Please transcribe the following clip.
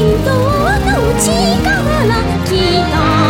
人とのが来た